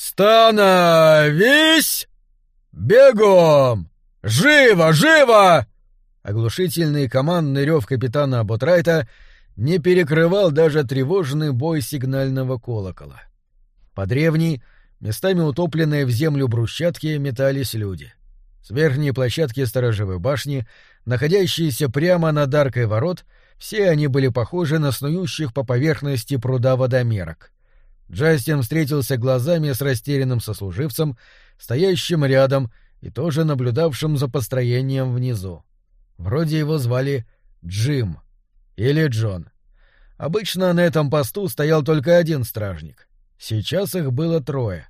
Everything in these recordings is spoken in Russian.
«Становись! Бегом! Живо, живо!» Оглушительный командный рев капитана Ботрайта не перекрывал даже тревожный бой сигнального колокола. По древней, местами утопленные в землю брусчатки, метались люди. С верхней площадки сторожевой башни, находящейся прямо над аркой ворот, все они были похожи на снующих по поверхности пруда водомерок. Джастин встретился глазами с растерянным сослуживцем, стоящим рядом и тоже наблюдавшим за построением внизу. Вроде его звали Джим или Джон. Обычно на этом посту стоял только один стражник. Сейчас их было трое.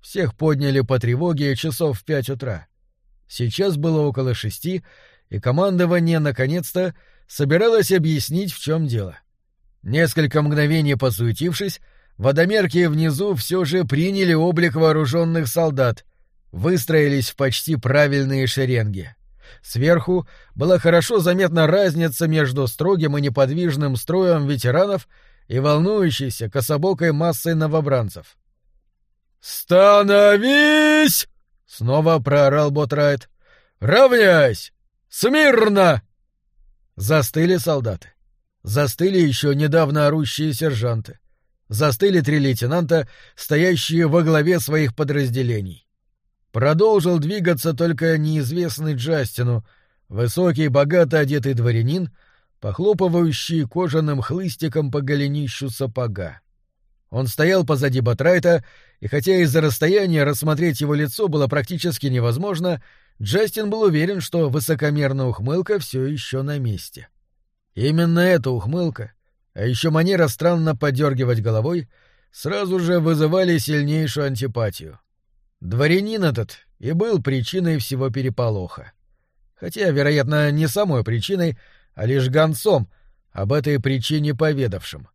Всех подняли по тревоге часов в пять утра. Сейчас было около шести, и командование, наконец-то, собиралось объяснить, в чем дело. Несколько мгновений посуетившись, водомерки внизу все же приняли облик вооруженных солдат, выстроились в почти правильные шеренги. Сверху была хорошо заметна разница между строгим и неподвижным строем ветеранов и волнующейся кособокой массой новобранцев. «Становись!» — снова проорал Ботрайт. «Равняйсь! Смирно!» Застыли солдаты. Застыли еще недавно орущие сержанты. Застыли три лейтенанта, стоящие во главе своих подразделений. Продолжил двигаться только неизвестный Джастину, высокий, богато одетый дворянин, похлопывающий кожаным хлыстиком по голенищу сапога. Он стоял позади Батрайта, и хотя из-за расстояния рассмотреть его лицо было практически невозможно, Джастин был уверен, что высокомерная ухмылка все еще на месте. Именно эта ухмылка, а еще манера странно подергивать головой, сразу же вызывали сильнейшую антипатию. Дворянин этот и был причиной всего переполоха. Хотя, вероятно, не самой причиной, а лишь гонцом, об этой причине поведавшим.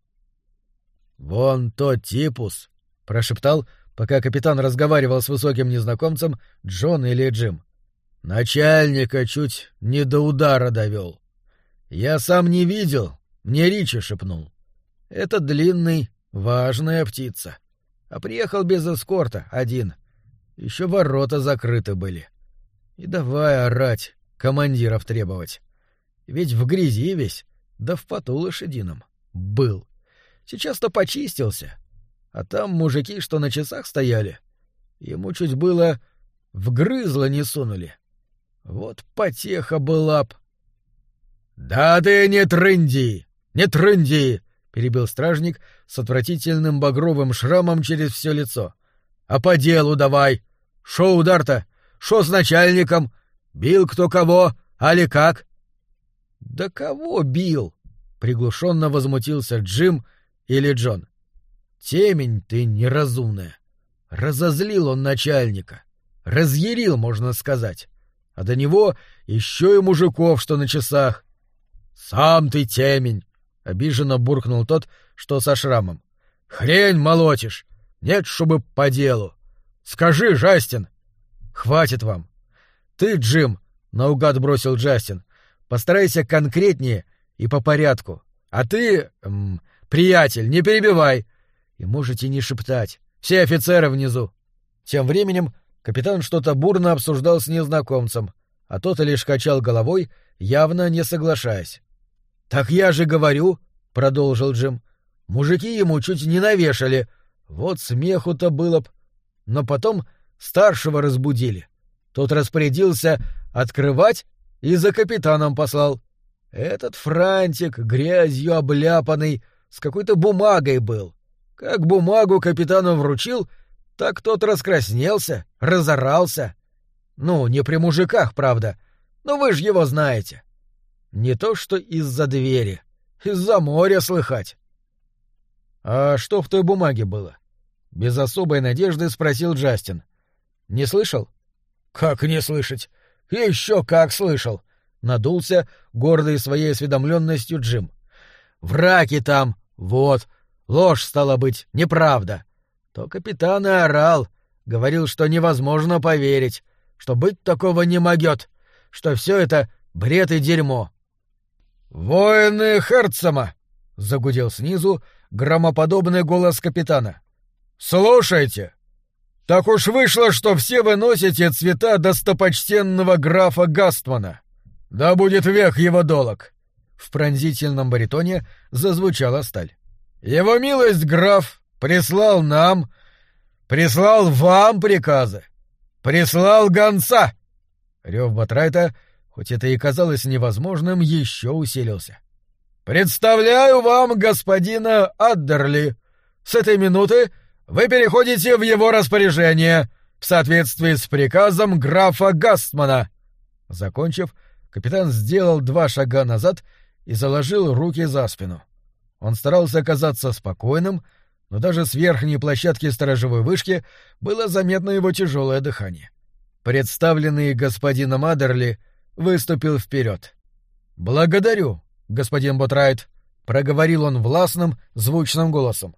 «Вон тот типус», — прошептал, пока капитан разговаривал с высоким незнакомцем, Джон или Джим. «Начальника чуть не до удара довел. Я сам не видел, мне Ричи шепнул. Это длинный, важная птица. А приехал без эскорта, один. Еще ворота закрыты были. И давай орать, командиров требовать. Ведь в грязи весь, да в поту лошадином. Был. Сейчас-то почистился. А там мужики, что на часах стояли, ему чуть было в грызло не сунули. Вот потеха была б. — Да ты не трынди! Не трынди! — перебил стражник с отвратительным багровым шрамом через все лицо. — А по делу давай! Шо удар-то? Шо с начальником? Бил кто кого? Али как? — Да кого бил? — приглушенно возмутился Джим — или Джон? Темень ты неразумная. Разозлил он начальника. Разъярил, можно сказать. А до него еще и мужиков, что на часах. «Сам ты темень!» — обиженно буркнул тот, что со шрамом. «Хрень молотишь! Нет, чтобы по делу! Скажи, Жастин!» «Хватит вам!» «Ты, Джим!» — наугад бросил Джастин. «Постарайся конкретнее и по порядку. А ты... Эм, «Приятель, не перебивай!» И можете не шептать. Все офицеры внизу. Тем временем капитан что-то бурно обсуждал с незнакомцем, а тот лишь качал головой, явно не соглашаясь. «Так я же говорю», — продолжил Джим, — «мужики ему чуть не навешали. Вот смеху-то было б. Но потом старшего разбудили. Тот распорядился открывать и за капитаном послал. Этот франтик, грязью обляпанный, с какой-то бумагой был. Как бумагу капитану вручил, так тот раскраснелся, разорался. Ну, не при мужиках, правда, но вы ж его знаете. Не то что из-за двери, из-за моря слыхать. А что в той бумаге было? Без особой надежды спросил Джастин. Не слышал? Как не слышать? Еще как слышал! Надулся, гордый своей осведомленностью Джим. Враки там, вот, ложь стала быть, неправда. То капитан и орал, говорил, что невозможно поверить, что быть такого не могет, что все это бред и дерьмо. «Воины Херцема!» — загудел снизу громоподобный голос капитана. «Слушайте! Так уж вышло, что все вы носите цвета достопочтенного графа Гастмана. Да будет век его долог. В пронзительном баритоне зазвучала сталь. Его милость граф прислал нам, прислал вам приказы, прислал гонца. Рев Батрайта, хоть это и казалось невозможным, еще усилился. Представляю вам господина Аддерли. С этой минуты вы переходите в его распоряжение в соответствии с приказом графа Гастмана. Закончив, капитан сделал два шага назад и заложил руки за спину. Он старался казаться спокойным, но даже с верхней площадки сторожевой вышки было заметно его тяжелое дыхание. Представленный господином Адерли выступил вперед. «Благодарю, господин Ботрайт», — проговорил он властным, звучным голосом.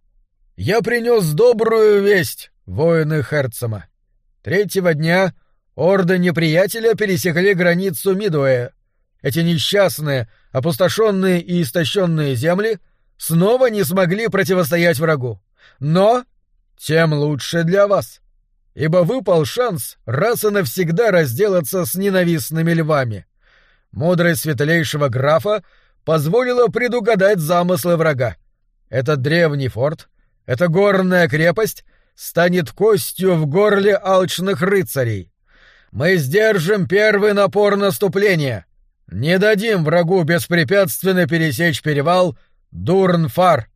«Я принес добрую весть, воины Херцема. Третьего дня орды неприятеля пересекли границу Мидуэ. Эти несчастные, опустошенные и истощенные земли — снова не смогли противостоять врагу. Но тем лучше для вас, ибо выпал шанс раз и навсегда разделаться с ненавистными львами. Мудрость светлейшего графа позволила предугадать замыслы врага. Этот древний форт, эта горная крепость станет костью в горле алчных рыцарей. Мы сдержим первый напор наступления. Не дадим врагу беспрепятственно пересечь перевал — Дурнфар!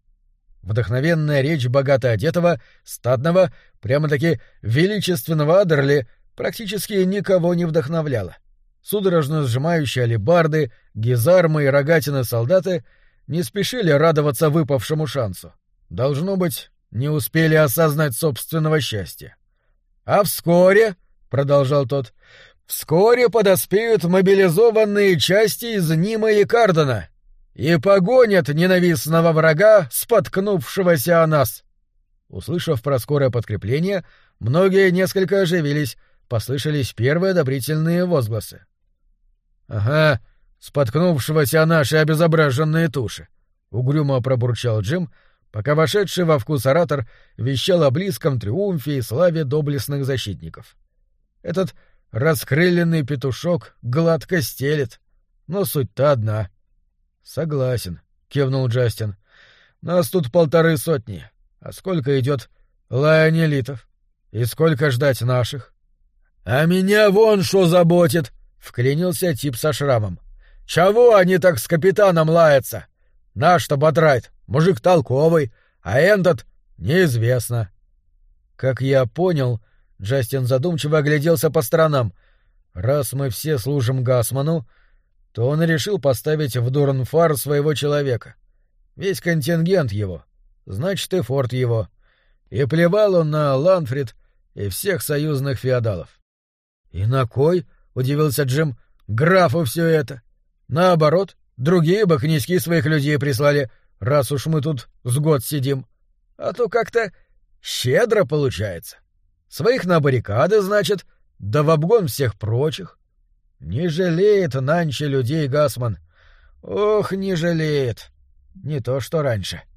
Вдохновенная речь богато одетого, статного, прямо-таки величественного Адерли практически никого не вдохновляла. Судорожно сжимающие алебарды, гизармы и рогатины солдаты не спешили радоваться выпавшему шансу. Должно быть, не успели осознать собственного счастья. А вскоре, — продолжал тот, — вскоре подоспеют мобилизованные части из Нима и Кардена и погонят ненавистного врага, споткнувшегося о нас. Услышав про скорое подкрепление, многие несколько оживились, послышались первые одобрительные возгласы. — Ага, споткнувшегося о наши обезображенные туши, — угрюмо пробурчал Джим, пока вошедший во вкус оратор вещал о близком триумфе и славе доблестных защитников. Этот раскрыленный петушок гладко стелет, но суть-то одна — Согласен, кивнул Джастин. Нас тут полторы сотни. А сколько идет лайонелитов? И сколько ждать наших? А меня вон что заботит, вклинился тип со шрамом. Чего они так с капитаном лаются? Наш-то Батрайт, мужик толковый, а этот неизвестно. Как я понял, Джастин задумчиво огляделся по сторонам. Раз мы все служим Гасману, то он решил поставить в Дурнфар своего человека. Весь контингент его, значит и форт его. И плевал он на Ланфрид и всех союзных феодалов. — И на кой? — удивился Джим. — Графу все это. Наоборот, другие бы князьки своих людей прислали, раз уж мы тут с год сидим. А то как-то щедро получается. Своих на баррикады, значит, да в обгон всех прочих. Не жалеет Нанче людей Гасман. Ох, не жалеет. Не то, что раньше. —